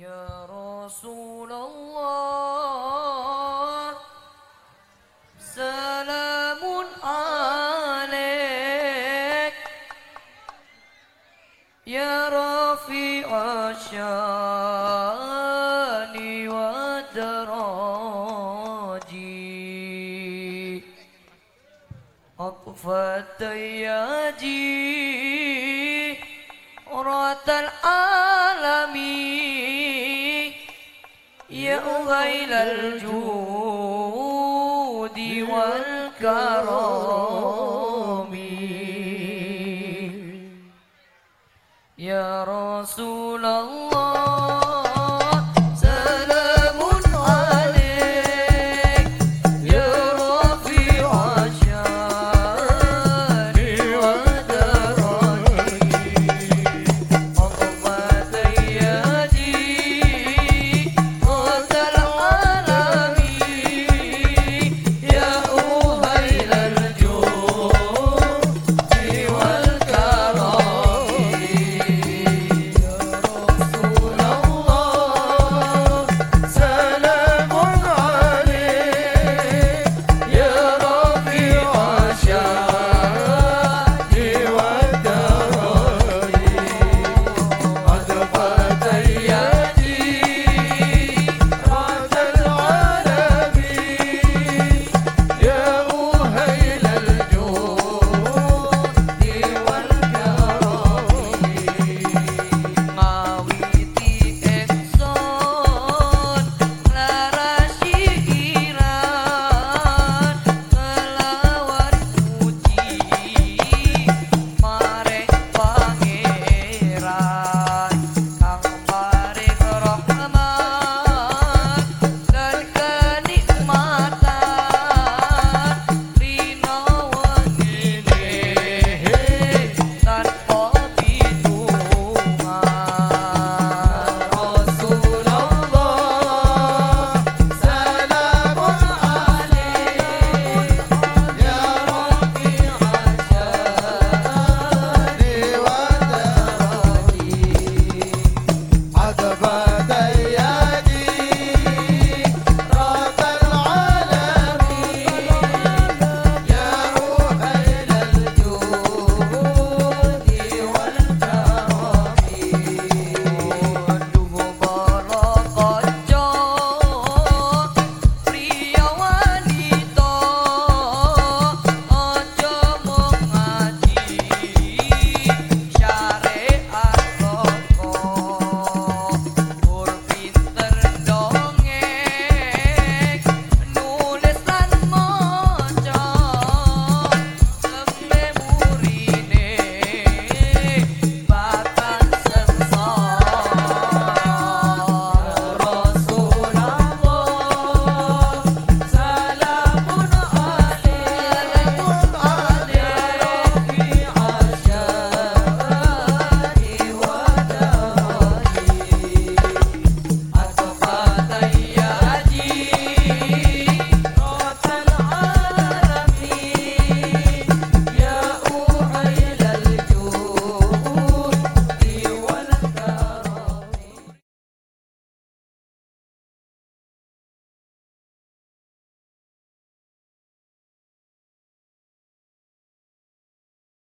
يا رسول الله سلام عليك. يا رفيع الشان والدراجي أقفت ياجي رات العالمين. يا غيل الجود والكرم. يا رسول الله.